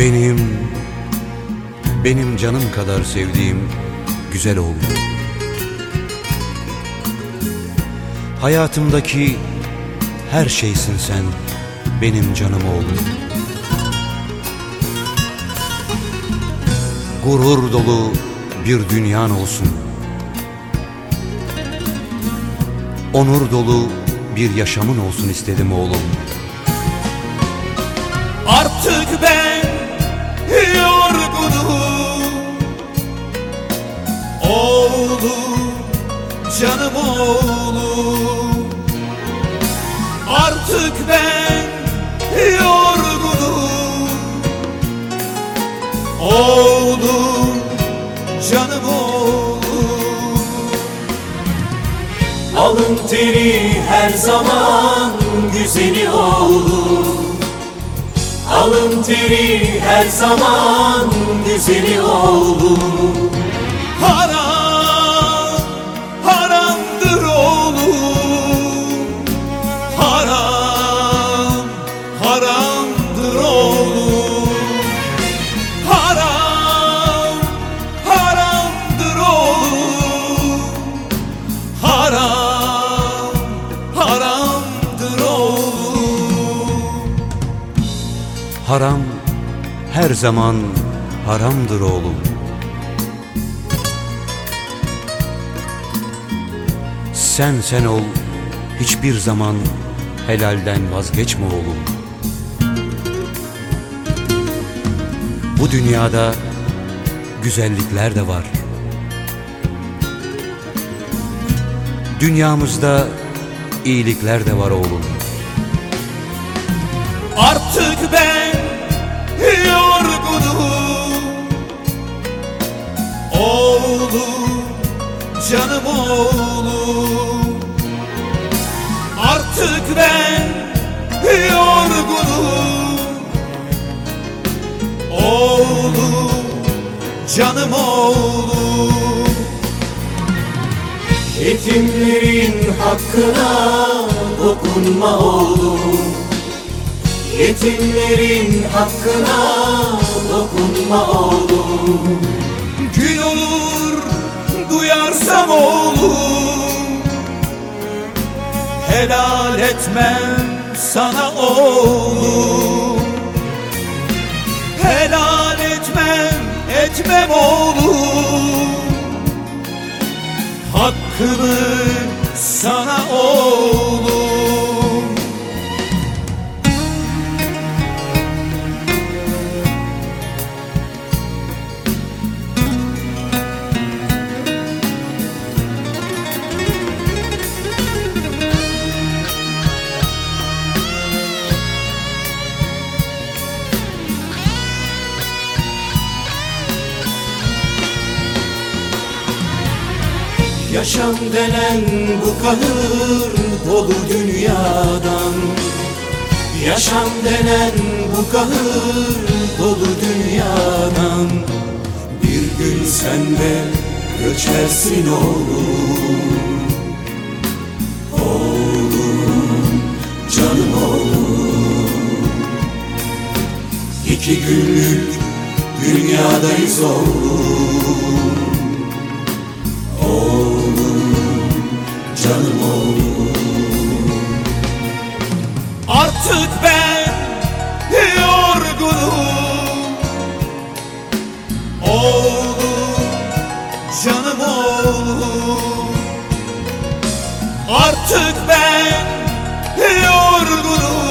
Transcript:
Benim, benim canım kadar sevdiğim güzel oğlum. Hayatımdaki her şeysin sen, benim canım oğlum. Gurur dolu bir dünyan olsun. Onur dolu bir yaşamın olsun istedim oğlum. Artık ben yorgunum. Oğlum, canım oğlum. Artık ben yorgunum. Oğlum, canım oğlum. Alın teri her zaman güzeli oğlum Alın teri her zaman güzeli oğlum. Haram, haramdır oğlum. Haram, haramdır Haram her zaman haramdır oğlum. Sen sen ol, hiçbir zaman helalden vazgeçme oğlum. Bu dünyada güzellikler de var. Dünyamızda iyilikler de var oğlum. Artık ben yorgunum. Oğlum, canım oğlum. Artık ben yorgunum. Oğlum, canım oğlum. Yetimlerin hakkına dokunma oğlum Yetimlerin hakkına dokunma oğlum. Gün olur duyarsam oğlum. Helal etmem sana oğlum. Helal etmem, etmem oğlum. Hakkımı sana oğlum Yaşam denen bu kahır dolu dünyadan. Yaşam denen bu kahır dolu dünyadan. Bir gün sen de göçersin oğlum. Oğlum, canım oğlum. İki günlük dünyadayız oğlum canım oğlum Artık ben yorgunum. Oğlum, canım oğlum. Artık ben yorgunum